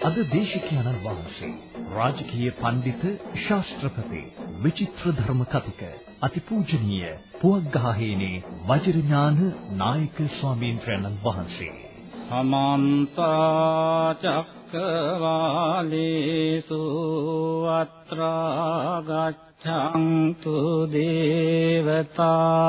අද දේශිකයන්න් වහන්සේ රාජකීය පඬිත ශාස්ත්‍රපති විචිත්‍ර ධර්ම කතික අතිපූජනීය පුවග්ගහහේනේ වජිරඥාන නායක ස්වාමීන් වහන්සේ. සමන්ත චක්කවාලේසු අත්‍රා ගච්ඡන්තු දේවතා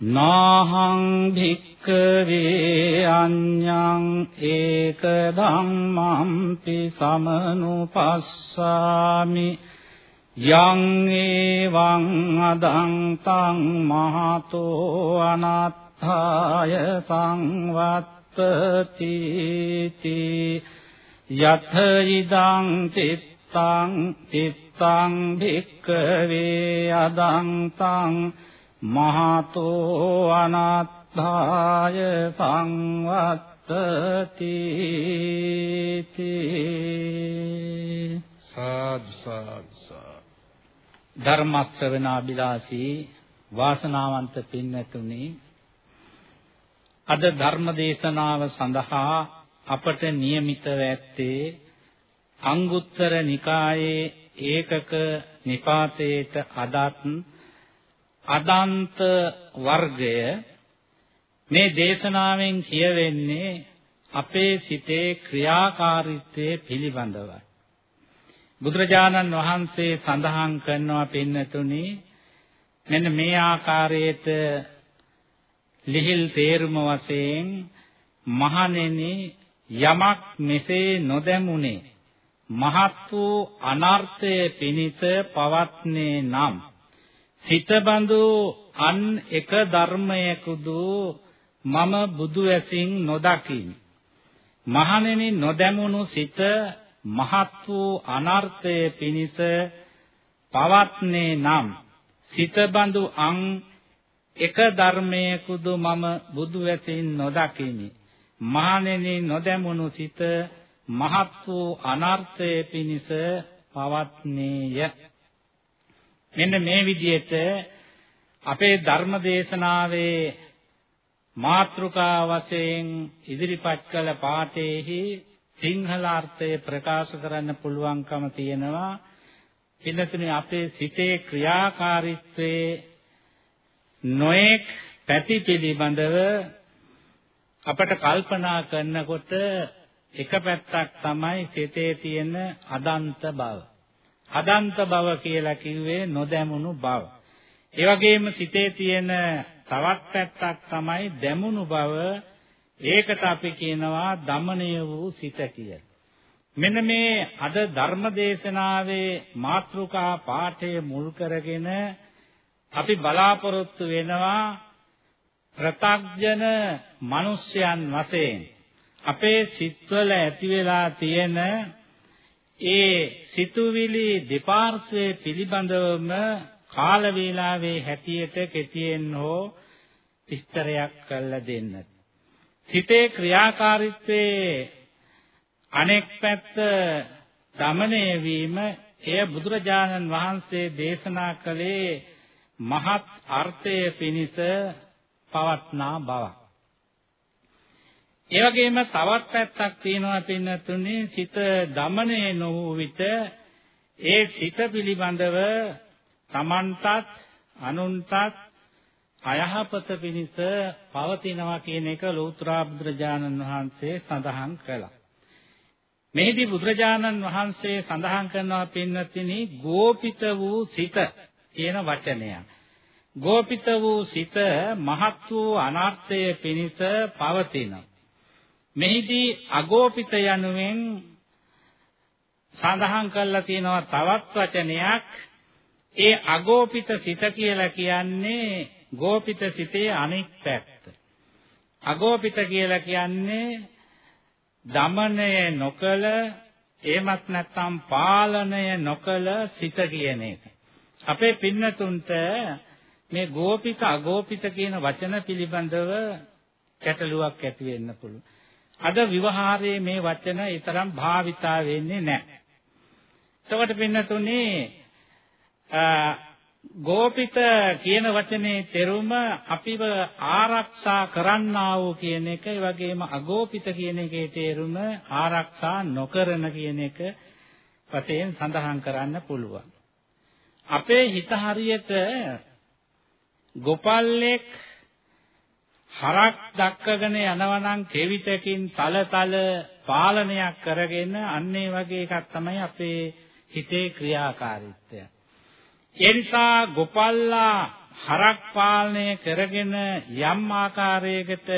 නාහං භික්ඛවේ අඤ්ඤං ඒක ධම්මම්පි සමනුපස්සාමි යං ඒවං අදං තං මහතෝ අනත්ථාය සංවත් තති යත ඉදං චිත්තං චිත්තං භික්ඛවේ අදං තං මහතෝ අනාත්ථාය සංවත්තති සාදු සාදු ධර්ම ශ්‍රවණාබිලාසී වාසනාවන්ත පින්වත්නි අද ධර්ම දේශනාව සඳහා අපට નિયમિતව ඇත්තේ අංගුත්තර නිකායේ ඒකක නිපාතයේට අදත් අදන්ත වර්ගය මේ දේශනාවෙන් කියවෙන්නේ අපේ සිතේ ක්‍රියාකාරීත්වයේ පිළිබඳවයි බුදුරජාණන් වහන්සේ සඳහන් කරනවා පින්නතුනි මෙන්න මේ ආකාරයට ලිහිල් තේරුම වශයෙන් මහණෙනි යමක් මෙසේ නොදැමුනේ මහත් වූ අනර්ථය පිණිස පවත්නේ නම් සිතබඳු අන් එක ධර්මයකුදු මම බුදු ඇසින් නොදකිමි මහණෙනි නොදැමුණු සිත මහත් වූ අනර්ථය පිණිස පවත්නේ නම් සිතබඳු අං එක ධර්මයකුදු මම බුදු වැසින් නොදකිමි. මහණෙනි නොදැමුණු සිත මහත් වූ අනර්ථයේ පිණිස පවත්නේය. මෙන්න මේ විදිහට අපේ ධර්ම දේශනාවේ මාත්‍රිකා වශයෙන් ඉදිරිපත් කළ පාඨයේහි සිංහල අර්ථය ප්‍රකාශ කරන්න පුළුවන්කම තියෙනවා. පින්නතුනි අපේ සිතේ ක්‍රියාකාරීත්වයේ නොඑක් පැති පිළිබඳව අපට කල්පනා කරනකොට එක පැත්තක් තමයි සිතේ තියෙන අදන්ත බව. අදන්ත බව කියලා කිව්වේ නොදැමුණු බව. ඒ වගේම සිතේ තියෙන තවත් පැත්තක් තමයි දැමුණු බව. ඒකට අපි කියනවා දමණය වූ සිත කියලා. මෙන්න මේ අද ධර්ම දේශනාවේ මාතෘකා පාඨය මුල් කරගෙන අපි බලාපොරොත්තු වෙනවා ප්‍රතග්ජන මිනිස්යන් වශයෙන් අපේ සිත්වල ඇති වෙලා තියෙන ඒ සිතුවිලි දෙපාර්ශ්වයේ පිළිබඳවම කාල වේලාවේ හැටියට කෙටියෙන් හෝ විස්තරයක් කරලා දෙන්න. සිතේ ක්‍රියාකාරීත්වයේ අනෙක් පැත්ත දමණය වීම එය බුදුරජාණන් වහන්සේ දේශනා කළේ මහත් අර්ථය පිණිස පවත්නා බවක්. ඒ වගේම තවත් පැත්තක් තියෙනවා පින්නතුනේ සිත দমনයේ නොවූ විට ඒ සිත පිළිබඳව Tamanටත් අනුන්ටත් අයහපත පිණිස පවතිනවා කියන එක ලෝත්‍රා බුදුරජාණන් වහන්සේ සඳහන් කළා. මෙහිදී බුදුරජාණන් වහන්සේ සඳහන් කරනවා පින්නතිනි ගෝපිත වූ සිත කියන වචනය. ගෝපිත වූ සිත මහත් වූ අනර්ථයේ පිණිස පවතිනවා. මෙහිදී අගෝපිත යනුවෙන් සඳහන් කරලා තියෙනවා තවත් වචනයක් ඒ අගෝපිත සිත කියලා කියන්නේ ගෝපිත සිතේ අනිත් පැත්ත. අගෝපිත කියලා කියන්නේ දමනය නොකල එහෙමත් නැත්නම් පාලනය නොකල සිත කියන එක. අපේ පින්නතුන්ට මේ ගෝපිත අගෝපිත කියන වචන පිළිබඳව ගැටලුවක් ඇති වෙන්න පුළුවන්. අද විවහාරයේ මේ වචන ඊතරම් භාවිතා වෙන්නේ නැහැ. එතකොට පින්නතුනේ ගෝපිත කියන වචනේ තෙරුම අපිව ආරක්ෂා කරන්නා වූ කියන එක ඒ වගේම අගෝපිත කියන එකේ තේරුම ආරක්ෂා නොකරන කියන එක වශයෙන් සඳහන් කරන්න පුළුවන්. අපේ හිත හරියට ගොපල්ලෙක් හරක් දක්කගෙන යනවනම් කෙවිතකින් තලතල පාලනයක් කරගෙන අන්න ඒ වගේ එකක් තමයි අපේ හිතේ ක්‍රියාකාරීත්වය. ඒ නිසා ගොපල්ලා හරක් පාලනය කරගෙන යම් ආකාරයකට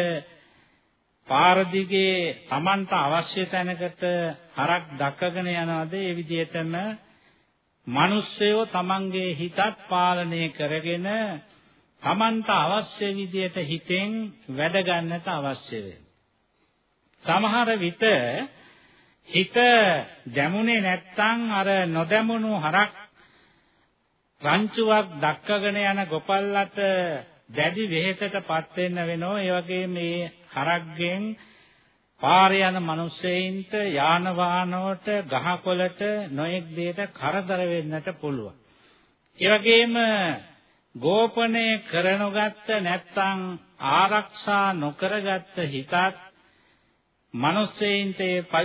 පාර දිගේ Tamanට අවශ්‍ය තැනකට හරක් දක්කගෙන යනවාද ඒ විදිහටම මිනිස්සයෝ Tamanගේ හිතත් පාලනය කරගෙන Tamanට අවශ්‍ය විදිහට හිතෙන් වැඩ ගන්නට අවශ්‍ය සමහර විට හිත දැමුනේ නැත්තම් අර නොදැමුණු හරක් රංචුවක් දක්කගෙන යන ගොපල්ලට දැඩි වෙහෙසටපත් වෙන්න වෙනවා. ඒ වගේ මේ හරක්ගෙන් පාරේ යන මිනිස්සෙයින්ට යාන වාහනවලට ගහකොළට නොඑක් දෙයට කරදර වෙන්නට පුළුවන්. ඒ වගේම ගෝපණය කරනගත්ත නැත්නම් ආරක්ෂා නොකරගත්ත හිතත් මිනිස්සෙයින්ට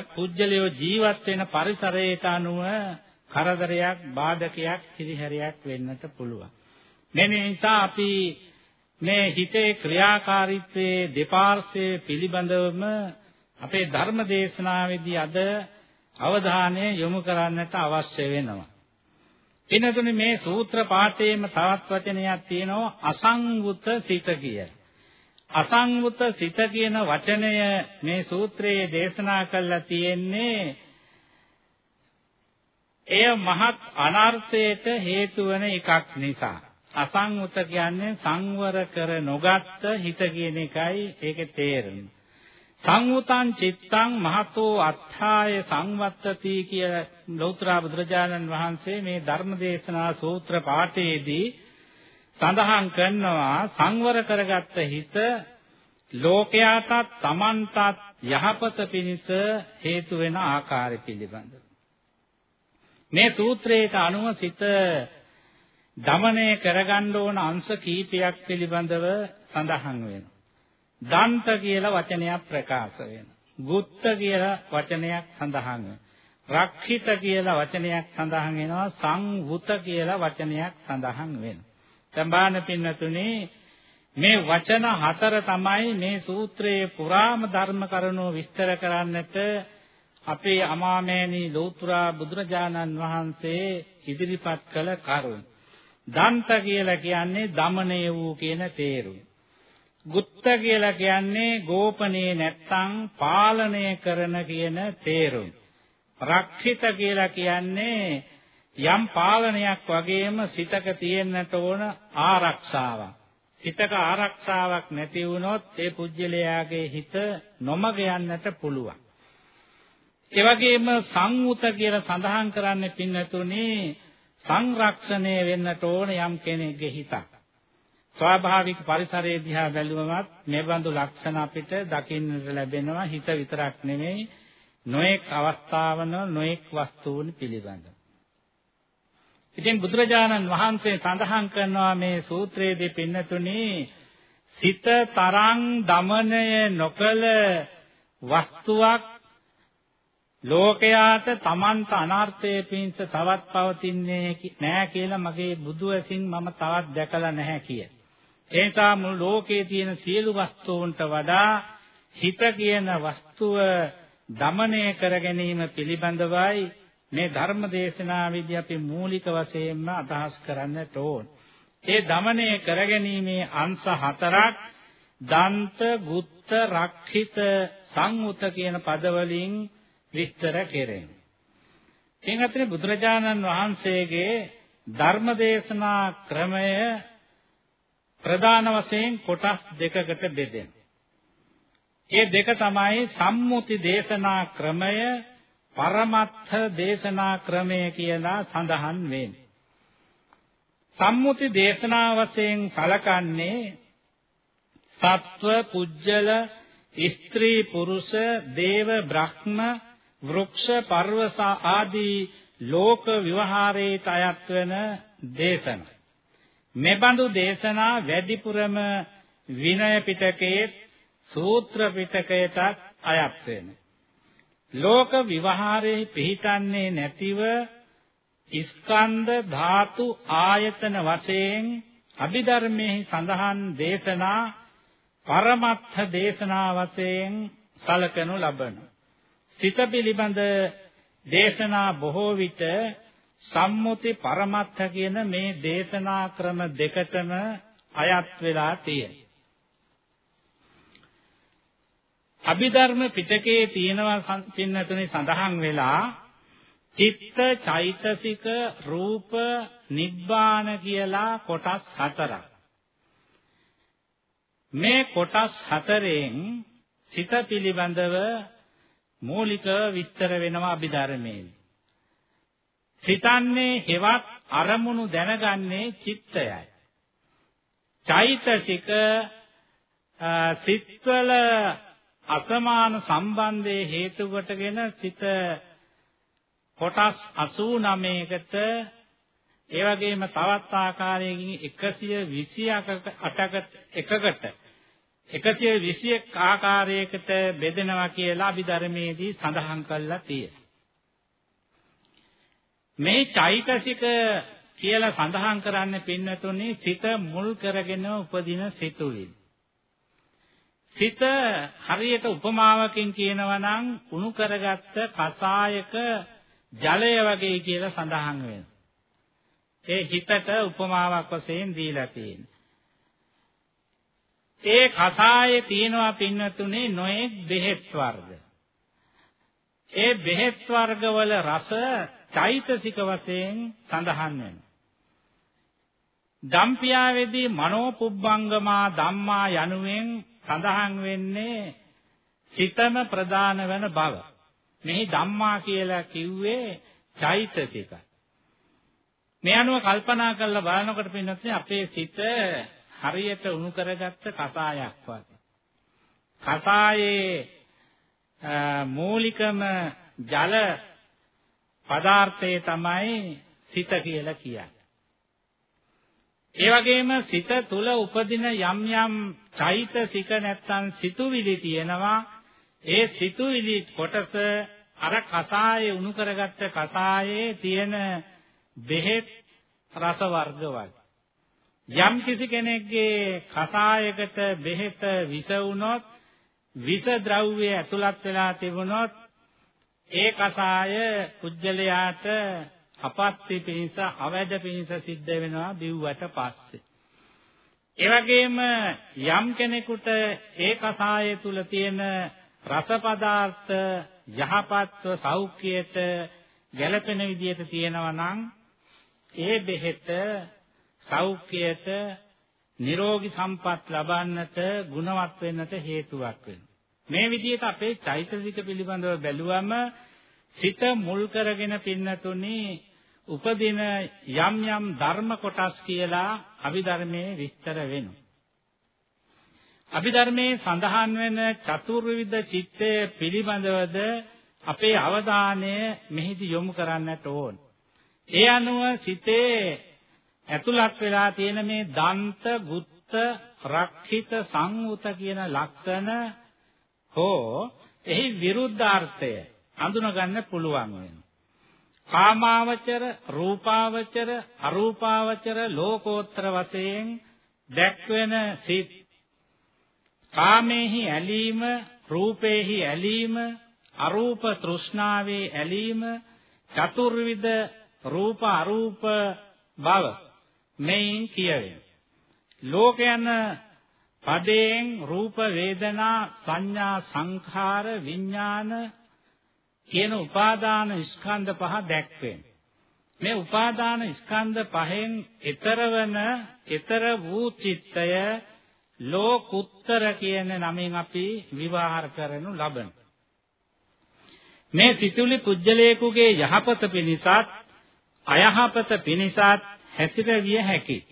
පුජ්‍යලියෝ ජීවත් වෙන පරිසරයට අනුව කරදරයක් බාධකයක් හිරිහැරයක් වෙන්නට පුළුවන්. මේ නිසා අපි මේ හිතේ ක්‍රියාකාරීත්වයේ දෙපාර්ශ්වයේ පිළිබඳවම අපේ ධර්ම දේශනාවේදී අද අවධානය යොමු කරන්නට අවශ්‍ය වෙනවා. එනතුනේ මේ සූත්‍ර පාඨයේම තවත් වචනයක් තියෙනවා අසංවුත සිත කියලා. අසංවුත සිත කියන වචනය මේ සූත්‍රයේ දේශනා කළා තියෙන්නේ එය මහත් අනර්ථයට හේතු වන එකක් නිසා අසංවුත කියන්නේ සංවර කර නොගත් හිත කියන එකයි ඒකේ තේරුම. සංවුතං චිත්තං මහතෝ අත්ථාය සංවත්තති කිය ලෞතර බුදුරජාණන් වහන්සේ මේ ධර්මදේශනා සූත්‍ර පාඨයේදී සඳහන් කරනවා සංවර කරගත්ත හිත ලෝකයාටත් තමන්ටත් යහපත පිණිස හේතු වෙන ආකාරය පිළිබඳව මේ සූත්‍රයට අනුව සිත දමනය කරගන්න ඕන අංශ කීපයක් පිළිබඳව සඳහන් වෙනවා. දන්ත කියලා වචනයක් ප්‍රකාශ වෙනවා. ගුත්ත කියලා වචනයක් සඳහන් රක්ෂිත කියලා වචනයක් සඳහන් වෙනවා. සංවුත කියලා වචනයක් සඳහන් වෙනවා. සම්බාන පින්නතුනේ මේ වචන හතර තමයි මේ සූත්‍රයේ පුරාම ධර්ම කරුණෝ විස්තර කරන්නට අපේ අමාමෑණී ලෝතුරා බුදුරජාණන් වහන්සේ ඉදිරිපත් කළ කරුණ. දන්ත කියලා කියන්නේ දමණය වූ කියන තේරුම. ගුත්ත කියලා කියන්නේ ගෝපනේ නැත්තම් පාලනය කරන කියන තේරුම. රක්ෂිත කියලා කියන්නේ යම් පාලනයක් වගේම සිතක තියෙන්නට ඕන ආරක්ෂාවක්. සිතක ආරක්ෂාවක් නැති වුණොත් ඒ පුජ්‍යලයාගේ හිත නොමග යන්නට පුළුවන්. ඒ වගේම සංවුත කියලා සඳහන් කරන්නේ පින්නතුනේ සංරක්ෂණය වෙන්නට ඕන යම් කෙනෙක්ගේ හිතක්. ස්වාභාවික පරිසරයේ දිහා බැලුවමත් මෙබඳු ලක්ෂණ අපිට දකින්නට ලැබෙනවා හිත විතරක් නෙමෙයි නොඑක් අවස්ථාවන නොඑක් වස්තුන් පිළිබඳ. ඉතින් බුදුරජාණන් වහන්සේ සඳහන් කරනවා මේ සූත්‍රයේදී පින්නතුනේ සිත තරං দমনය නොකල වස්තුවක් ලෝකයාට තමන්ට අනර්ථයේ පිංස තවත් පවතින්නේ නැහැ කියලා මගේ බුදු ඇසින් මම තවත් දැකලා නැහැ කියලා. ඒ නිසා මුළු ලෝකයේ තියෙන සියලු වස්තුන්ට වඩා හිත කියන වස්තුව দমনය කර ගැනීම පිළිබඳවයි මේ ධර්ම දේශනාවේදී අපි මූලික වශයෙන්ම අදහස් කරන්නට ඕන. ඒ দমনය කරගැනීමේ අංශ හතරක් දන්ත, ගුත්ත, රක්ඛිත, සංඋත කියන පදවලින් විස්තර කෙරේ. එංගත්‍රි බුදුරජාණන් වහන්සේගේ ධර්ම දේශනා ක්‍රමය ප්‍රධාන වශයෙන් කොටස් දෙකකට බෙදෙනවා. ඒ දෙක තමයි සම්මුති දේශනා ක්‍රමය පරමත්ථ දේශනා ක්‍රමය කියලා සඳහන් වෙන්නේ. සම්මුති දේශනා වශයෙන් සලකන්නේ සත්ව පුජ්‍යල ස්ත්‍රී පුරුෂ දේව බ්‍රහ්ම වෘක්ෂ පර්වස ආදී ලෝක විවහාරයට අයත් වෙන දේශනා. මෙබඳු දේශනා වැඩිපුරම විනය පිටකයේ සූත්‍ර පිටකයටත් අයත් වෙනවා. ලෝක විවහාරයේ පිහිටන්නේ නැතිව ස්කන්ධ ධාතු ආයතන වශයෙන් අභිධර්මයේ සඳහන් දේශනා පරමත්ථ දේශනා වශයෙන් සලකනු ලබන සිත පිළිබඳ දේශනා බොහෝ විට සම්මුති පරමත්ථ කියන මේ දේශනා ක්‍රම දෙකටම අයත් වෙලා තියෙනවා. අභිධර්ම පිටකයේ තියෙනවා පින්නතුනේ සඳහන් වෙලා චිත්ත චෛතසික රූප නිබ්බාන කියලා කොටස් හතරක්. මේ කොටස් හතරෙන් සිත පිළිබඳව මූලික විස්තර වෙනවා අභිධර්මයේ. සිතන්නේ හෙවත් අරමුණු දැනගන්නේ චිත්තයයි චෛතසික සිත්වල අසමාන සම්බන්ධයේ හේතු කොටගෙන සිත කොටස් 89කට ඒ වගේම තවත් ආකාරයකින් 128කට එකකට 121 ආකාරයකට බෙදෙනවා කියලා අභිධර්මයේදී සඳහන් කරලා තියෙනවා. මේ චෛතසික කියලා සඳහන් කරන්නේ පින්නතුනේ සිත මුල් කරගෙන උපදින සිතුවිලි. සිත හරියට උපමාවකින් කියනවා නම් උණු කරගත්ත කසායක ජලය වගේ කියලා සඳහන් වෙනවා. ඒ හිතට උපමාවක් වශයෙන් දීලා තියෙනවා. ඒ කසායේ තියෙනවා පින්නතුනේ නොඑක් බෙහෙත් වර්ග. ඒ බෙහෙත් වර්ගවල රස චෛතසික වශයෙන් සඳහන් වෙනවා. දම්පියාවේදී මනෝපුබ්බංගමා ධම්මා යනුවෙන් සඳහන් වෙන්නේ සිතම ප්‍රදාන වෙන බව. මෙහි ධම්මා කියලා කිව්වේ චෛතසික. මේ අනුව කල්පනා කරලා බලනකොට පින්නත් අපේ සිත හරියට උණු කරගත්ත කසායක් වගේ. කසායේ මූලිකම ජල පදාර්ථය තමයි සිත කියලා කියන්නේ. ඒ වගේම සිත තුල උපදින යම් යම් චෛතසික නැත්තම් සිතුවිලි තියෙනවා ඒ සිතුවිලි කොටස අර කසායේ උණු කරගත්ත කසායේ තියෙන බෙහෙත් රස වර්ග වගේ යම් කිසි කෙනෙක්ගේ කසායකට බෙහෙත විස වුණොත් විස ද්‍රව්‍ය ඇතුළත් වෙලා තිබුණොත් ඒ කසාය කුජලයාට අපත්‍ය පිණිස අවැඩ පිණිස සිද්ධ වෙනවා බිව්වට පස්සේ. ඒ වගේම යම් කෙනෙකුට ඒ කසාය තුල තියෙන රස පදාර්ථ යහපත්ව සෞඛ්‍යයට ගැළපෙන විදිහට තියෙනවා නම් ඒ බෙහෙත සෞඛ්‍යයට නිරෝගී සම්පත් ලබන්නට ගුණවත් වෙන්නට හේතුවක් වෙනවා. මේ විදිහට අපේ චෛතසික පිළිබඳව බැලුවම සිත මුල් කරගෙන පින්නතුනි උපදින යම් යම් ධර්ම කොටස් කියලා අභිධර්මයේ විස්තර වෙනවා. අභිධර්මයේ සඳහන් වෙන චතුර්විධ චිත්තය පිළිබඳවද අපේ අවධානය මෙහිදී යොමු කරන්නට ඕන. ඒ අනුව සිතේ ඇතුළත් වෙලා තියෙන මේ දන්ත, ගුත්ත, රක්ඛිත, සංවුත කියන ලක්ෂණ හෝ එහි විරුද්ධාර්ථය හඳුනගන්න පුළුවන් වෙනවා. කාමාවචර, රූපාවචර, අරූපාවචර ලෝකෝත්තර වශයෙන් දැක්වෙන සිත් කාමේහි ඇලීම, රූපේහි ඇලීම, අරූප තෘෂ්ණාවේ ඇලීම, චතුර්විධ රූප අරූප බව මෙයින් කියවේ. ලෝකයන් පදයෙන් රූප වේදනා සංඥා සංඛාර විඥාන කියන උපාදාන ස්කන්ධ පහ දැක්වෙන. මේ උපාදාන ස්කන්ධ පහෙන් ඊතරවන ඊතර වූ චිත්තය ලෝකුත්තර කියන නමින් අපි විවහාර කරනු ලබන. මේ සිතුලි පුජ්‍යලේකුගේ යහපත පිණිසත් අයහපත පිණිසත් හැසිරවිය හැකියි.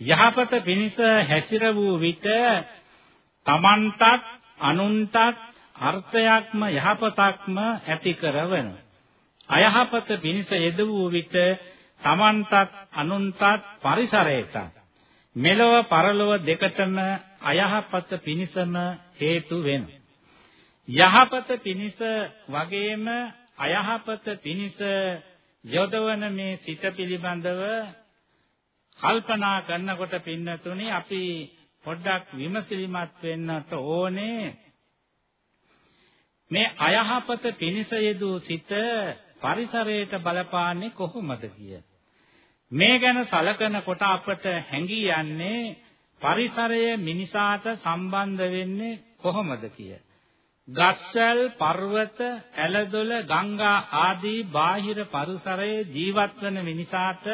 යහපත පිණිස හැසිර වූ විට තමන්ටත් අනුන්ටත් අර්ථයක්ම යහපතක්ම ඇති කරවන. අයහපත පිණිස යෙද වූ විට තමන්ටත් අනුන්ටත් පරිසරයටත් මෙලොව පරලොව දෙකටම අයහපත පිණිසම හේතු වෙන. යහපත පිණිස වගේම අයහපත පිණිස යොදවන මේ සිත පිළිබඳව කල්පනා කරනකොට පින්නතුනි අපි පොඩ්ඩක් විමසිලිමත් වෙන්නට ඕනේ මේ අයහපත පිනිස යෙදූ සිත පරිසරයට බලපාන්නේ කොහොමද කිය. මේ ගැන සලකනකොට අපට හැඟී යන්නේ පරිසරය මිනිසාට සම්බන්ධ වෙන්නේ කොහොමද කිය. ගස්වැල් පර්වත ඇලදොල ගංගා ආදී බාහිර පරිසරයේ ජීවත් වන මිනිසාට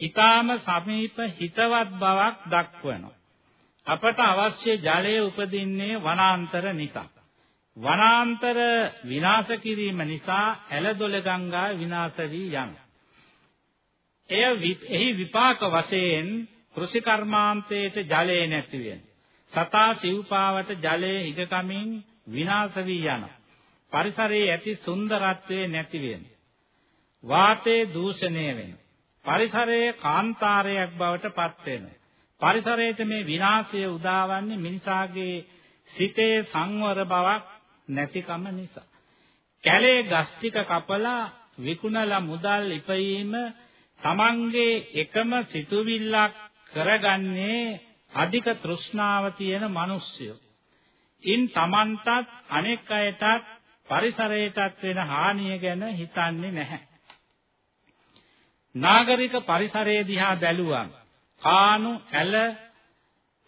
ඊටාම සමීප හිතවත් බවක් දක්වනවා. අපට අවශ්‍ය ජලය උපදින්නේ වනාන්තර නිසා. වනාන්තර විනාශ කිරීම නිසා ඇලදොල ගංගා විනාශ වී යනවා. එය එහි විපාක වශයෙන් කෘෂි කර්මාන්තයේට ජලය නැති වෙන. සතා සිව්පාවට ජලය හිගකමින් විනාශ වී යනවා. පරිසරයේ ඇති සුන්දරත්වය නැති වෙන. වාතයේ දූෂණය වෙන. පරිසරයේ කාන්තාරයක් බවට පත් වෙනවා. පරිසරයට මේ විනාශය උදාවන්නේ මිනිසාගේ සිතේ සංවර බවක් නැතිකම නිසා. කැලේ ගස් ටික කපලා විකුණලා මුදල් ඉපයීම තමන්ගේ එකම සිතුවිල්ලක් කරගන්නේ අධික තෘෂ්ණාව තියෙන මිනිස්සුયો. ඉන් තමන්ටත් අනෙක් අයටත් පරිසරයටත් වෙන හානිය ගැන හිතන්නේ නැහැ. නාගරික පරිසරය දිහා බැලුවම කානු ඇල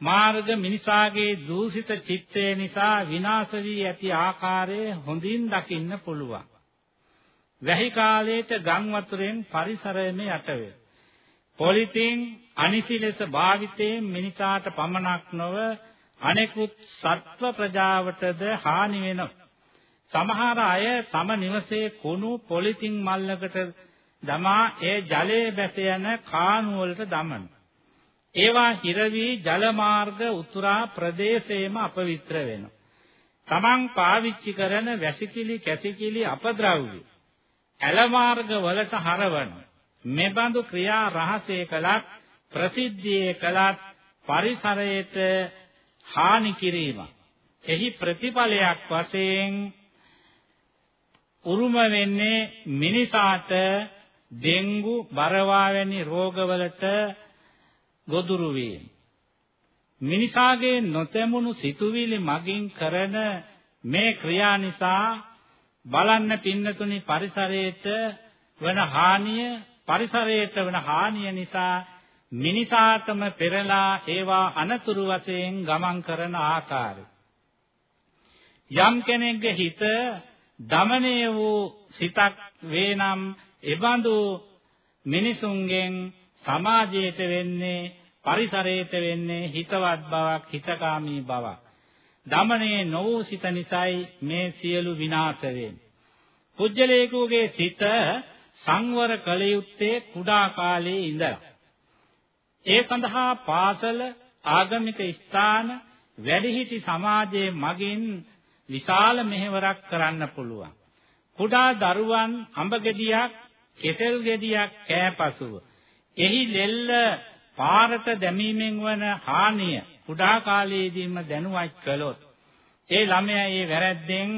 මාර්ග මිනිසාගේ දූෂිත චිත්තය නිසා විනාශ වී ඇති ආකාරය හොඳින් දකින්න පුළුවන්. වැහි කාලයේට ගම් වතුරෙන් පරිසරයම යට වේ. පොලිතින් අනිසි ලෙස භාවිතයෙන් මිනිසාට පමණක් නොව අනෙකුත් සත්ව ප්‍රජාවටද හානි වෙනවා. සමහර අය තම නිවසේ කුණු පොලිතින් මල්ලකට දමා ඒ ජලයේ බැස යන කාණු වලට දමන. ඒවා හිර වී ජල මාර්ග උතුරා ප්‍රදේශයේම අපවිත්‍ර වෙනවා. තමන් පාවිච්චි කරන වැසිකිලි කැසිකිලි අපද්‍රව්‍ය ඇල මාර්ග වලට හරවන. මෙබඳු ක්‍රියා රහසේ කළත් ප්‍රසිද්ධියේ කළත් පරිසරයට හානි කිරීම. එහි ප්‍රතිඵලයක් වශයෙන් උරුම වෙන්නේ මිනිසාට ඩෙන්ගු බරවා වැනි රෝගවලට ගොදුරු වේ. මිනිසාගේ නොතෙමුණු සිතුවිලි මගින් කරන මේ ක්‍රියා නිසා බලන්න පින්නතුනි පරිසරයට වන හානිය පරිසරයට වන හානිය නිසා මිනිසාටම පෙරලා ඒවා අනතුරු වශයෙන් ගමන් කරන ආකාරය යම් කෙනෙක්ගේ හිත දමණය වූ සිතක් වේනම් එබඳු මිනිසුන්ගෙන් සමාජයට වෙන්නේ පරිසරයට වෙන්නේ හිතවත් බවක් හිතකාමී බවක්. දමණේ නොවූ සිත නිසායි මේ සියලු විනාශ වෙන්නේ. පුජ්‍යලේකුගේ සිත සංවර කළ යුත්තේ කුඩා කාලයේ ඉඳලා. ඒ සඳහා පාසල ආගමික ස්ථාන වැඩිහිටි සමාජයේ මගින් විශාල මෙහෙවරක් කරන්න පුළුවන්. කුඩා දරුවන් අඹ ගෙඩියක් කෙසෙල් ගෙඩියක් කෑපසුව එහි ලෙල්ල පාරට දැමීමෙන් වන හානිය කුඩා කාලයේදීම දැනුවත් කළොත් ඒ ළමයා ඒ වැරැද්දෙන්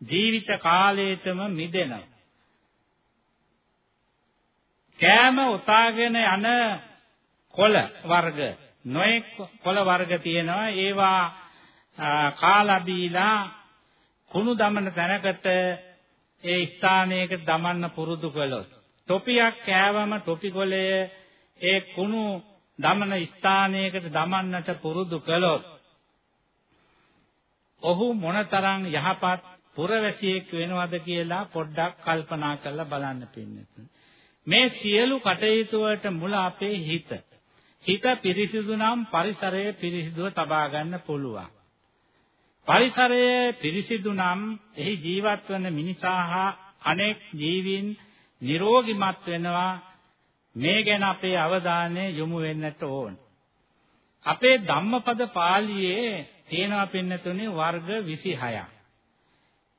ජීවිත කාලයටම මිදෙනවා. කෑම උතාගෙන යන කොළ වර්ග නොයෙක් කොළ වර්ග තියෙනවා ඒවා කාලා බීලා කුණු දමන තැනකට ඒ ස්ථානයකට දමන්න පුරුදු කළොත් ටොපියක් කෑවම ටොපි කොළය ඒ කුණු දමන ස්ථානයකට දමන්නට පුරුදු කළොත් ඔහු මොනතරම් යහපත් පුරවැසියෙක් වෙනවද කියලා පොඩ්ඩක් කල්පනා කරලා බලන්න පින්නතුනි මේ සියලු කටයුතු වලට මුල අපේ හිත. හිත පිරිසිදු නම් පරිසරය පිරිසිදුව තබා ගන්න පුළුවන්. පරිසරය පිරිසිදු නම් එහි ජීවත් වන මිනිසා හා අනෙක් ජීවීන් නිරෝගිමත් වෙනවා. මේ ගැන අපේ අවධානය යොමු වෙන්නට ඕන. අපේ ධම්මපද පාළියේ තියෙනවා පින්නතුනේ වර්ග 26ක්.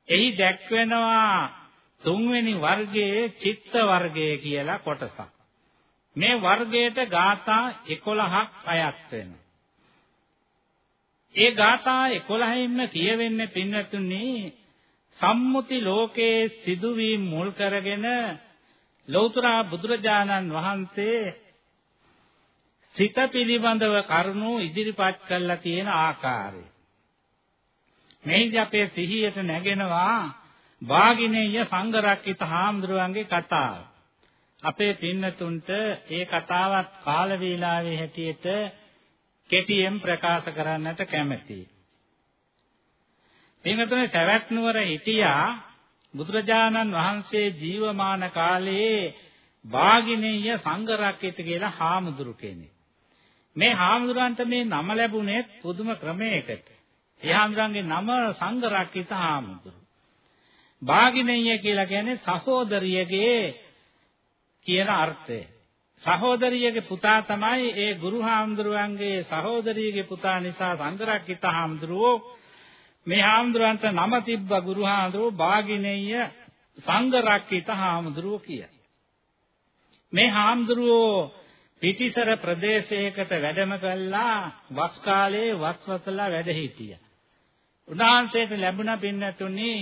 එහි දැක්වෙනවා තුන්වෙනි වර්ගයේ චිත්ත වර්ගය කියලා කොටසක්. මේ වර්ගයට ગાථා 11ක් අයත් වෙනවා. ඒ ગાථා 11න්ම කියවෙන්නේ පින්වත්නි සම්මුති ලෝකයේ සිදුවීම් මුල් කරගෙන ලෞතර බුදුරජාණන් වහන්සේ සිත පිළිබඳව කරුණු ඉදිරිපත් කළා තියෙන ආකාරය. මේක අපේ සිහියට නැගෙනවා වාගිනේය සංඝරක්කිත හාමුදුරුවන්ගේ කතාව. අපේ පින්නතුන්ට ඒ කතාවත් කාල වේලාවේ හැටියට කෙටියෙන් ප්‍රකාශ කරන්නට කැමැතියි. පින්නතුනේ සවැත් නුවර හිටියා බුදුරජාණන් වහන්සේ ජීවමාන කාලයේ වාගිනේය සංඝරක්කිත කියලා හාමුදුරු කෙනෙක්. මේ හාමුදුරන්ට මේ නම ලැබුණේ පුදුම ක්‍රමයකට. ඒ හාමුදුරන්ගේ නම සංඝරක්කිත හාමුදුරු. භාගිනීය කියලා කියන්නේ සහෝදරියගේ කියන අර්ථය. සහෝදරියගේ පුතා තමයි ඒ ගුරු හාමුදුරුවන්ගේ සහෝදරියගේ පුතා නිසා සංඝරක්කිත හාමුදුරුවෝ මේ හාමුදුරන්ට නම තිබ්බ ගුරු හාමුදුරුවෝ භාගිනීය සංඝරක්කිත හාමුදුරුවෝ කිය. මේ හාමුදුරුවෝ පිටිසර ප්‍රදේශයකට වැඩම කළා වස් කාලයේ වස්වතලා වැඩ හිටියා. උන්වහන්සේට ලැබුණ පින්නතුනි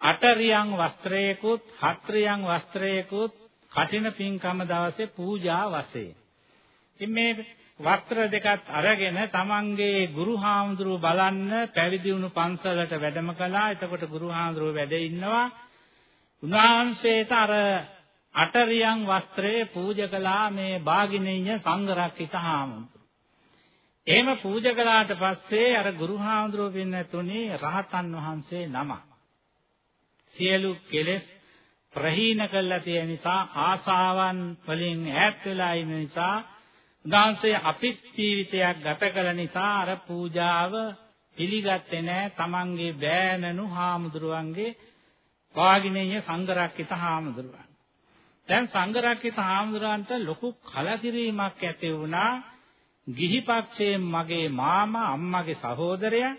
අටරියන් වස්ත්‍රයකුත් හත්රියන් වස්ත්‍රයකුත් කටින පින්කම දවසේ පූජා වශයෙන්. ඉතින් මේ වස්ත්‍ර දෙකත් අරගෙන තමන්ගේ ගුරු හාමුදුරුව බලන්න පැවිදි වුණු පන්සලට වැඩම කළා. එතකොට ගුරු හාමුදුරුව වැඩ ඉන්නවා. උන්වහන්සේට අර අටරියන් වස්ත්‍රයේ පූජකලා මේ බාගිනීය සංඝරක්කිත හාමුදුරුව. එහෙම පූජකලාට පස්සේ අර ගුරු හාමුදුරුව පින්නතුණි රහතන් වහන්සේ නමක්. සියලු කෙලෙස් ප්‍රහීන කළා තියෙන නිසා ආසාවන් වලින් ඈත් වෙලා ඉන්න නිසා උන්වහන්සේ අපිස් ජීවිතයක් ගත කළ නිසා අර පූජාව පිළිගත්තේ නැහැ තමන්ගේ බෑනනු හාමුදුරුවන්ගේ වාගිනේය සංඝරක්කිත හාමුදුරුවන්. දැන් සංඝරක්කිත හාමුදුරුවන්ට ලොකු කලකිරීමක් ඇති වුණා. ගිහි පක්ෂයෙන් මගේ මාමා අම්මගේ සහෝදරයා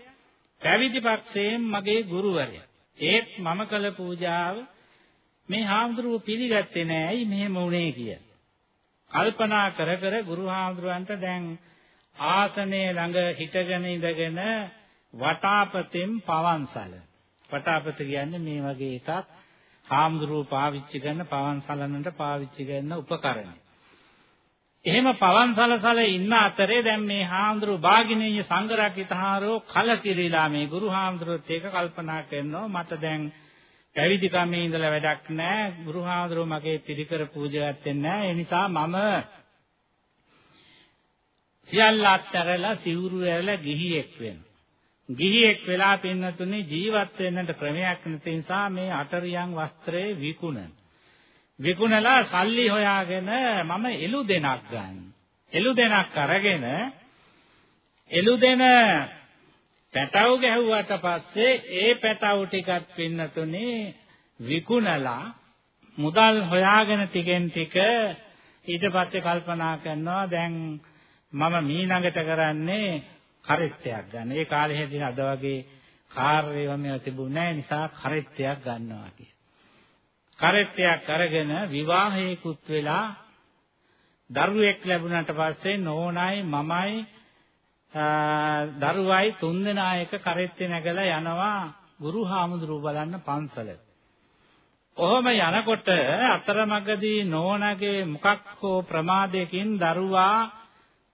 පැවිදි පක්ෂයෙන් මගේ ගුරුවරයා ඒත් මම කළ පූජාව මේ හාමුදුරුව පිළිගත්තේ නෑ. ඇයි මෙහෙම වුනේ කියලා. කල්පනා කර කර ගුරු හාමුදුරුවන්ට දැන් ආසනයේ ළඟ හිටගෙන ඉඳගෙන වටාපතෙන් පවන්සල. වටාපත කියන්නේ මේ වගේ එකක් හාමුදුරුව පාවිච්චි කරන පවන්සලනට පාවිච්චි කරන උපකරණය. එහෙම පවන් සලසල ඉන්න අතරේ දැන් මේ හාමුදුරු භාගිනීය සංඝරක්කිතහාරෝ කලකිරීලා මේ ගුරු හාමුදුරුවොත් ඒක කල්පනා කරනවා මට දැන් පැවිදි කමේ ඉඳලා වැඩක් නැහැ. ගුරු හාමුදුරුවෝ මගේ පිළිකර පූජාවක් දෙන්නේ නැහැ. ඒ නිසා මම සියල්ල අත්හැරලා සිවුරු ඇරලා ගිහියෙක් වෙනවා. ගිහියෙක් වෙලා පින්නතුනේ ජීවත් වෙන්නට ක්‍රමයක් නැති නිසා මේ අටරියන් වස්ත්‍රේ විකුණන. විකුණලා සල්ලි හොයාගෙන මම එළු දෙනක් ගන්න. එළු දෙනක් අරගෙන එළු දෙන පැටව ගැහුවට පස්සේ ඒ පැටව ටිකත් පින්නතුනේ විකුණලා මුදල් හොයාගෙන ටිකෙන් ටික ඊට පස්සේ කල්පනා කරනවා දැන් මම මීනඟට කරන්නේ කරිත්තයක් ගන්න. ඒ කාලේ හැදින අද වගේ කාර් ඒවා මේවා තිබුණේ නැහැ නිසා කරිත්තයක් ගන්නවා කියලා. කරත්තයක් අරගෙන විවාහයකුත් වෙලා දරුවෙක් ලැබුණාට පස්සේ නෝනායි මමයි දරුවයි තුන්දෙනා එක කරෙත්තේ නැගලා යනවා ගුරු හාමුදුරුව බලන්න පන්සලට. ඔහොම යනකොට අතරමඟදී නෝනගේ මොකක් හෝ ප්‍රමාදයකින් දරුවා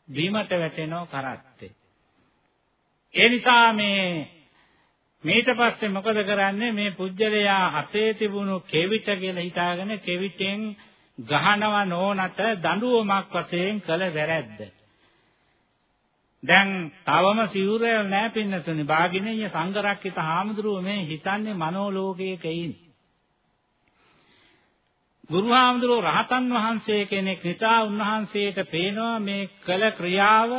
බීමට වැටෙනව කරත්තේ. ඒ නිසා මේ මේට පස්සේ මොකද කරන්නේ මේ පුජ්‍යලයා අතේ තිබුණු කෙවිත කියලා හිතාගෙන කෙවිතෙන් ගහනව නෝනට දඬුවමක් වශයෙන් කළ වැරැද්ද. දැන් තවම සිවුරල් නැහැ පින්නතුනි. බාගිනිය සංඝරක්කිත හාමුදුරුවෝ මේ හිතන්නේ මනෝලෝකයක ඉන්නේ. ගුරුහාමුදුරුවෝ රහතන් වහන්සේ කෙනෙක් නිසා උන්වහන්සේට පේනවා මේ කළ ක්‍රියාව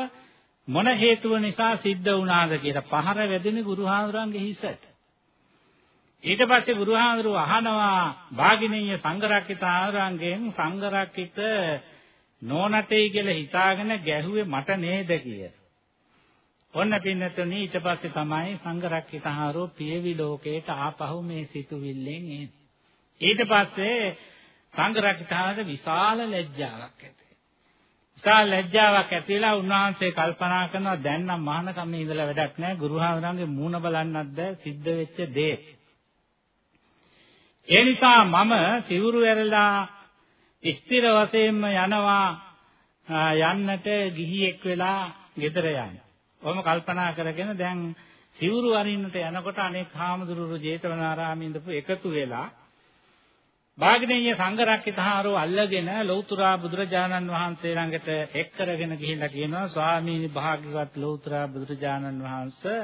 මොන හේතුව නිසා සිද්ධ වුණාද කියලා පහර වැදිනේ ගුරුහාමුදුරන්ගේ හිසට. ඊට පස්සේ ගුරුහාමුදුරුවෝ අහනවා භාගිනීය සංඝරක්කිත ආරංගෙන් සංඝරක්කිත නෝනටේ කියලා හිතාගෙන ගැහුවේ මට නේද කියලා. ඔන්න පින්නතුනි ඊට පස්සේ තමයි සංඝරක්කිත ආරෝ පියවි ලෝකයට ආපහු මේ සිතුවිල්ලෙන් එන්නේ. ඊට පස්සේ සංඝරක්ෂිතාවට විශාල ලැජ්ජාවක් ඇති. විශාල ලැජ්ජාවක් ඇතිලා උන්වහන්සේ කල්පනා කරනවා දැන් නම් මහානකම ඉඳලා වැඩක් නැහැ ගුරුහාමරන්ගේ මූණ බලන්නත් බෑ සිද්ධ වෙච්ච දේ. ඒ නිසා මම සිවුරු ඇරලා ස්ථිර වශයෙන්ම යනවා යන්නට ගිහියෙක් වෙලා ගෙදර යන්න. ඔහොම කල්පනා කරගෙන දැන් සිවුරු අරින්නට යනකොට අනෙක් හාමුදුරුවෝ ජේතවනාරාමේ ඉඳපු එකතු වෙලා භාග්‍යනීය සංඝරක්කිතහාරෝ අල්ලගෙන ලෞතර බුදුරජාණන් වහන්සේ ළඟට එක් කරගෙන ගිහිල්ලා කියනවා ස්වාමීනි භාග්‍යවත් ලෞතර බුදුරජාණන් වහන්සේ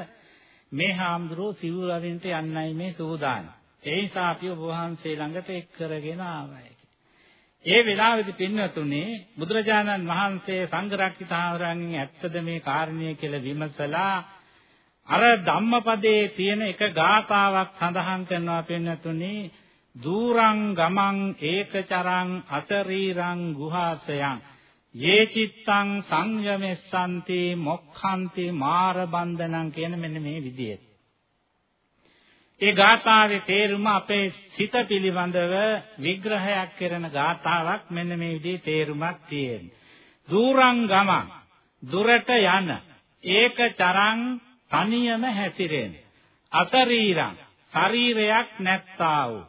මේ හාමුදුරුවෝ සිවුරු අරින්ට යන්නයි මේ සූදානම්. ඒ නිසා අපි ඔබ වහන්සේ ළඟට එක් කරගෙන ආවයි. ඒ වෙලාවේදී පින්වතුනි බුදුරජාණන් වහන්සේ සංඝරක්කිතහාරයන්ගෙන් ඇත්තද මේ කාරණය කියලා විමසලා අර ධම්මපදයේ තියෙන එක ගාථාවක් සඳහන් කරනවා පින්වතුනි දූරං ගමං ඒකචරං අතරීරං ගුහාසයං යේ චිත්තං සංයමෙස්සන්ති මොක්ඛන්ති මාර බන්ධනං කියන මෙන්න මේ විදියට. ඒ ගාථාවේ තේරුම අපේ සිත පිළිබඳව විග්‍රහයක් කරන ගාථාවක් මෙන්න මේ විදිහේ තේරුමක් තියෙනවා. දූරං ගමං දුරට යන ඒකචරං තනියම හැසිරෙන. අතරීරං ශරීරයක් නැත්තා වූ.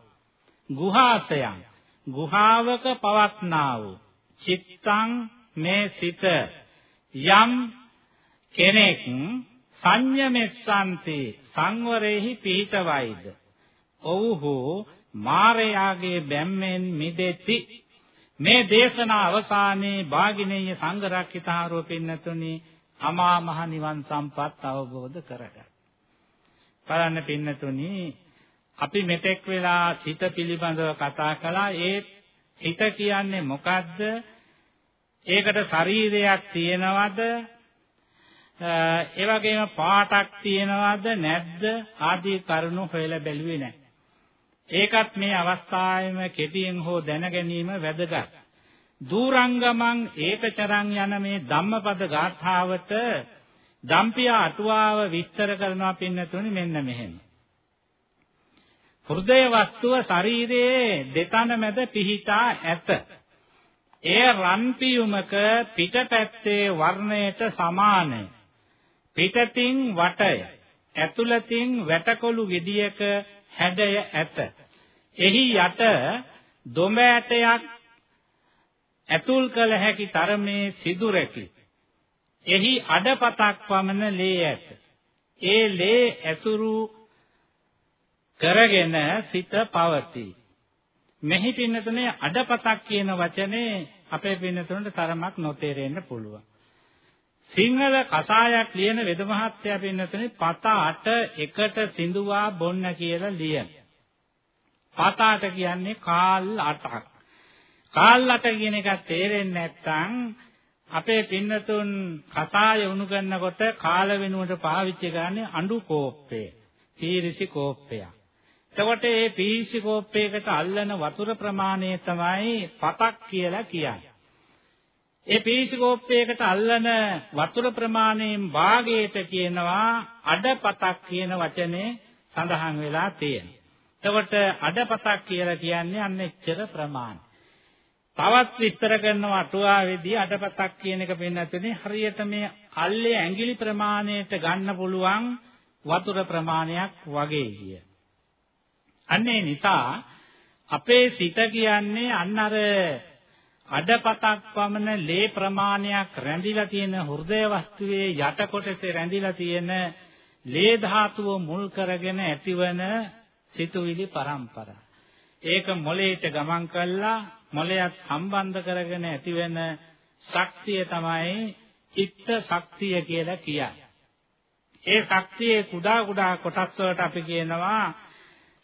ගුහාසයන් ගුහාවක පවත්නා වූ. චිත්තං මේ සිත. යම් කෙනෙක් සංයමෙස්සන්ති සංවරෙහි පිහිටවයිද? ඔව්හු මාරයාගේ බැම්මෙන් මිදෙති. මේ දේශනා අවසානයේ භාගිනේය සංඝරක්කිතාරෝ පින්නතුනි අමා මහ නිවන් සම්පත් අවබෝධ කරගත්. බලන්න පින්නතුනි අපි මෙතෙක් වෙලා සිත පිළිබඳව කතා කළා. ඒ හිත කියන්නේ මොකද්ද? ඒකට ශරීරයක් තියෙනවද? ඒ වගේම පාටක් තියෙනවද නැද්ද ආදී කරුණු හොයලා බැලුවේ නැහැ ඒකත් මේ අවස්ථාවේම කෙටියෙන් හෝ දැන ගැනීම වැදගත් දූරංගමං ඒකචරං යන මේ ධම්මපද ගාථාවට දම්පියා අටුවාව විස්තර කරනවා පින්නතුනි මෙන්න මෙහෙම හෘදය වස්තුව ශරීරයේ දෙතන මැද පිහිටා ඇත. එය රන් පියුමක පිටපැත්තේ වර්ණයට සමානයි. පිටතින් වටය. ඇතුළතින් වැටකොළු ගෙඩියක හැඩය ඇත. එහි යට දොඹ ඇටයක් ඇතුල් කළ හැකි තරමේ සිදුරකි. එහි අඩපතක් පමණ ලේ ඇත. ඒ ලේ ඇසුරු කරගෙන සිත පවතී. මෙහි පින්නතුනේ අඩපතක් කියන වචනේ අපේ පින්නතුන්ට තරමක් නොතේරෙන්න පුළුවන්. සිංහල කසායක් ලියන වෙද මහත්තයා පින්නතුනේ පත අට එකට සිඳුවා බොන්න කියලා ලියන. පත අට කියන්නේ කාල් අටක්. කාල් අට කියන එක තේරෙන්නේ නැත්නම් අපේ පින්නතුන් කසාය උණු කරනකොට කාල වෙනුවට පාවිච්චි කරන්නේ අඬු කෝප්පය. පීරිසි කෝප්පයක්. එතකොට මේ පීසි කෝප්පයකට අල්ලන වතුර ප්‍රමාණය තමයි පතක් කියලා කියන්නේ. ඒ පීසි කෝප්පයකට අල්ලන වතුර ප්‍රමාණයෙන් භාගයට කියනවා අඩපතක් කියන වචනේ සඳහන් වෙලා තියෙනවා. එතකොට අඩපතක් කියලා කියන්නේ අන්න එච්චර ප්‍රමාණය. තවත් විස්තර කරනවා අටුවාවේදී අඩපතක් කියන එක පෙන්නතුනේ හරියට මේ අල්ලේ ඇඟිලි ප්‍රමාණයට ගන්න පුළුවන් වතුර ප්‍රමාණයක් වගේ කිය. අන්නේ නිසා අපේ සිත කියන්නේ අන්න අර අඩපතක් පමණ ලේ ප්‍රමාණයක් රැඳිලා තියෙන හෘදය වස්තුවේ යට කොටසේ රැඳිලා තියෙන ලේ ධාතුව මුල් කරගෙන ඇතිවන සිතුවිලි පරම්පරා. ඒක මොළයට ගමන් කළා මොළයත් සම්බන්ධ කරගෙන ඇතිවෙන ශක්තිය තමයි චිත්ත ශක්තිය කියලා කියන්නේ. ඒ ශක්තියේ කුඩා කුඩා කොටස් වලට අපි කියනවා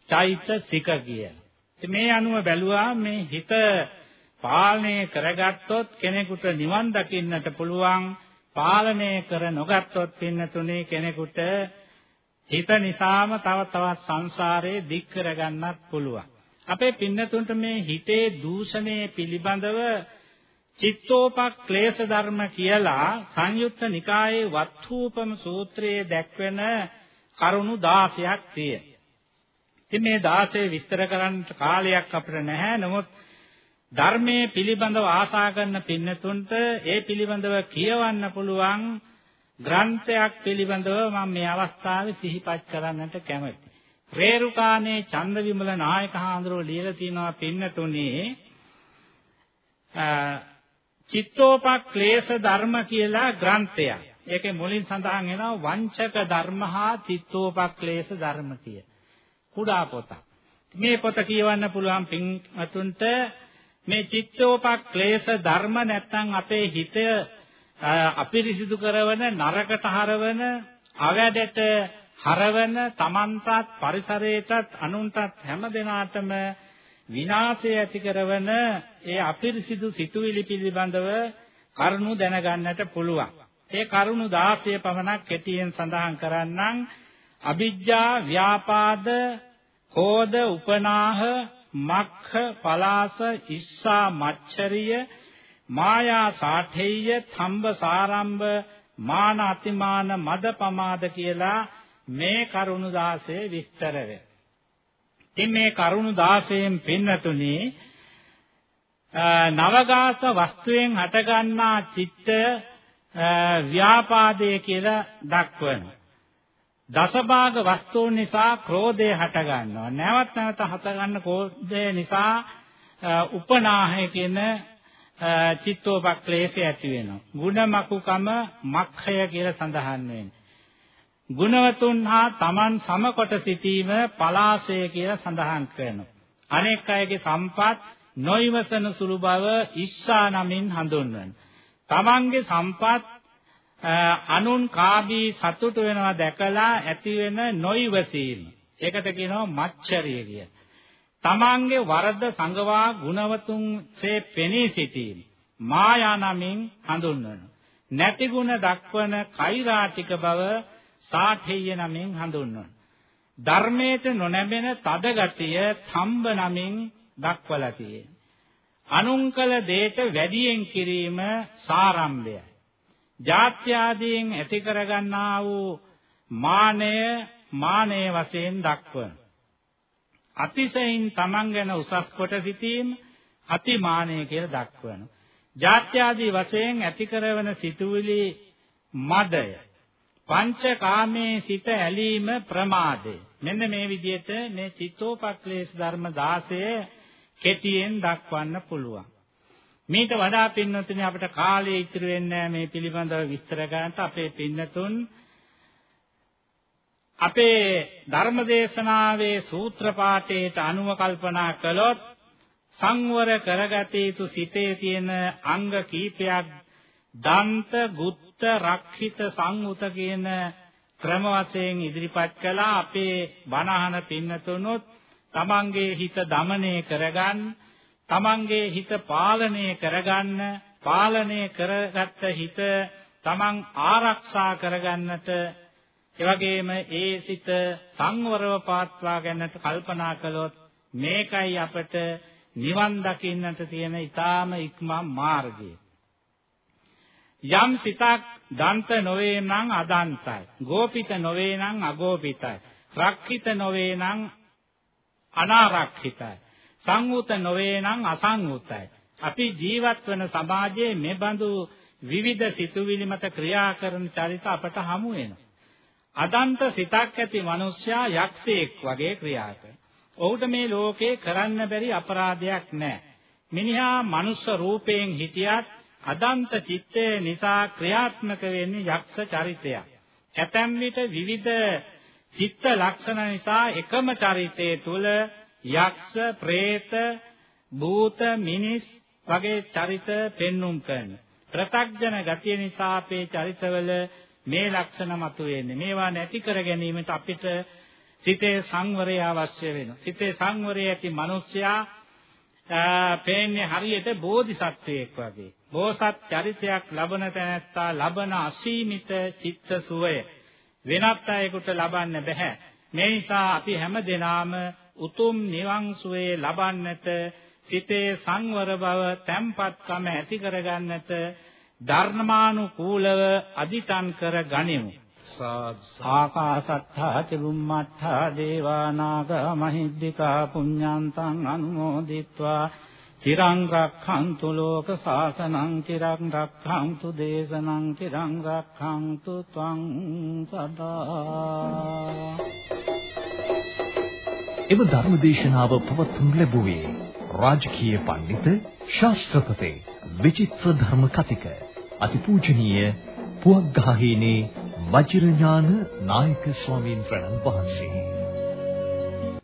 චෛතසික කියලා. මේ අනුව බැලුවා මේ හිත පාලනය කරගත්තොත් කෙනෙකුට නිවන් දකින්නට පුළුවන් පාලනය කර නොගත්තොත් පින්නතුනේ කෙනෙකුට හිත නිසාම තව තවත් සංසාරේ දික් කරගන්නත් පුළුවන්. අපේ පින්නතුන්ට මේ හිතේ දූෂණය පිළිබඳව චිත්තෝපක්ලේශ ධර්ම කියලා සංයුත්ත නිකායේ වත්ථූපම සූත්‍රයේ දැක්වෙන කරුණු 16ක් තියෙනවා. ඉතින් මේ 16 විස්තර කරන්න කාලයක් අපිට නැහැ. නමුත් ධර්මයේ පිළිබඳව ආසා කරන පින්නතුන්ට ඒ පිළිබඳව කියවන්න පුළුවන් ග්‍රන්ථයක් පිළිබඳව මම මේ අවස්ථාවේ සිහිපත් කරන්නට කැමතියි. රේරුකානේ චන්දවිමල නායක හාමුදුරුවෝ ලියලා තිනවා පින්නතුනේ චිත්තෝපක්ලේශ ධර්ම කියලා ග්‍රන්ථයක්. ඒකේ මුලින් සඳහන් වෙනවා වංචක ධර්ම හා චිත්තෝපක්ලේශ ධර්ම කිය. කුඩා පොතක්. මේ පොත කියවන්න පුළුවන් පින්වතුන්ට මේ චිත්තෝපක්ලේශ ධර්ම නැත්තම් අපේ හිත අපිරිසිදු කරන නරකට හරවන අවැඩට හරවන තමන්ටත් පරිසරයටත් අනුන්ටත් හැම දෙනාටම විනාශය ඇති කරන ඒ අපිරිසිදු සිතුවිලි පිළිබඳව කරුණු දැනගන්නට පුළුවන්. ඒ කරුණු 16 පමණක් කෙටියෙන් සඳහන් කරන්නම්. අවිජ්ජා ව්‍යාපාද කෝධ උපනාහ මක්ඛ පලාස ඉස්සා මච්චරිය මායා සාඨේය තම්බ සාරම්භ මාන අතිමාන මද පමාද කියලා මේ කරුණු 16 විස්තර වෙනවා. ඉතින් මේ කරුණු 16න් පින්නතුනි නවගාස වස්තුවෙන් හටගන්නා චිත්ත ව්‍යාපාදයේ කියලා දක්වනවා. දසභාග වස්තුන් නිසා ක්‍රෝධය හට ගන්නවා. නැවත නැවත හට ගන්න ක්‍රෝධය නිසා උපනාහය කියන චිත්තෝපක්ලේශය ඇති වෙනවා. ಗುಣමකුකම මක්ඛය කියලා සඳහන් වෙනවා. ගුණවතුන් හා Taman සමකොට සිටීම පලාශය කියලා සඳහන් කරනවා. අනෙක් අයගේ සම්පත් නොයිවසන සුළු බව ඉස්සා නමින් හඳුන්වනවා. Tamanගේ සම්පත් අනුන් කාබී සතුට වෙනවා දැකලා ඇති වෙන නොයිවසීම. ඒකට කියනවා මච්චරිය කිය. Tamanගේ වරද සංගවා ගුණවතුන්සේ පෙනී සිටීම. මායා නමින් හඳුන්වනවා. නැති ගුණ දක්වන කෛරාටික බව සාඨේය නමින් හඳුන්වනවා. ධර්මයට නොනැමෙන තද ගතිය තම්බ නමින් දක්වලා තියෙනවා. අනුන්කල දේට වැඩියෙන් කිරීම සාරම්භයයි. ජාත්‍යාදීන් ඇති කරගන්නා වූ මානය මානය වශයෙන් දක්වන. අතිශයින් තමන් ගැන උසස් කොට සිටීම අතිමානය කියලා දක්වන. ජාත්‍යාදී වශයෙන් ඇති කරවන සිතුවිලි මදය පංචකාමයේ සිට ඇලීම ප්‍රමාදය. මෙන්න මේ විදිහට මේ චිත්තෝපක්ලේශ ධර්ම 16 කෙටියෙන් දක්වන්න පුළුවන්. මේට වඩා පින්නතුනේ අපිට කාලය ඉතුරු වෙන්නේ මේ පිළිබඳව විස්තර ගන්නත් අපේ පින්නතුන් අපේ ධර්මදේශනාවේ සූත්‍ර පාඨයට අනුව කල්පනා කළොත් සංවර කරගත යුතු සිතේ තියෙන අංග කීපයක් දන්ත, ගුත්ත, රක්ෂිත, සංඋත කියන ක්‍රම වශයෙන් ඉදිරිපත් කළා. අපේ බණහන පින්නතුනොත් තමන්ගේ හිත දමණය කරගන්න තමන්ගේ හිත පාලනය කරගන්න පාලනය කරගත්ත හිත තමන් ආරක්ෂා කරගන්නට එවැගේම ඒ සිත සංවරව පාත්වා ගන්නට කල්පනා කළොත් මේකයි අපට නිවන් දකින්නට තියෙන ඊටාම ඉක්මන් මාර්ගය යම් සිතක් දන්ත නොවේ නම් අදන්තයි. ගෝපිත නොවේ නම් අගෝපිතයි. රක්ඛිත නොවේ නම් අනාරක්ෂිතයි. සංවුත නොවේ නම් අසංවුතයි. අපි ජීවත් වන සමාජයේ මේ බඳු විවිධ සිතුවිලි මත ක්‍රියා කරන චරිත අපට හමු වෙනවා. අදන්ත සිතක් ඇති මිනිසයා යක්ෂයෙක් වගේ ක්‍රියා කරනවා. ඔහුට මේ ලෝකේ කරන්න බැරි අපරාධයක් නැහැ. මිනිහා මනුස්ස රූපයෙන් හිටියත් අදන්ත චිත්තය නිසා ක්‍රියාත්මක වෙන්නේ යක්ෂ චරිතයක්. ඇතැම් විට විවිධ චිත්ත ලක්ෂණ නිසා එකම චරිතයේ තුල යක්ෂ, പ്രേත, භූත, මිනිස් වගේ චරිත පෙන්눔 කරන. ප්‍රත්‍යඥ ගතිය නිසා අපේ චරිතවල මේ ලක්ෂණ මතුවේන්නේ. මේවා නැති කර ගැනීමට අපිට සිතේ සංවරය අවශ්‍ය වෙනවා. සිතේ සංවරය ඇති මිනිසයා පේන්නේ හරියට බෝධිසත්වයෙක් වගේ. බෝසත් චරිතයක් ලබන තැනැත්තා ලබන අසීමිත චිත්ත සුවය වෙනත් අයෙකුට ලබන්න බෑ. මේ නිසා අපි හැම දිනාම උතුම් නිවන් සුවේ ලබන්නට සිතේ සංවර බව, තැම්පත්කම ඇති කරගන්නට ධර්මානුකූලව අදිටන් කර ගනිමු. ආකාසත්තා චුම්මත්තා දේවානාග මහිද්దికා පුඤ්ඤාන්තං අනුමෝදිත්වා. චිරං රක්ඛන්තු ලෝක සාසනං චිරං රක්ඛන්තු දේශනං චිරං රක්ඛන්තු ත්වං සදා එම ධර්මදේශනාව පවත්වනු ලැබුවේ රාජකීය පඬිත ශාස්ත්‍රපති විචිත්‍ර ධර්ම කතික අතිපූජනීය පුවග්ගහහේනේ වජිරඥාන නායක ස්වාමීන් වහන්සේ.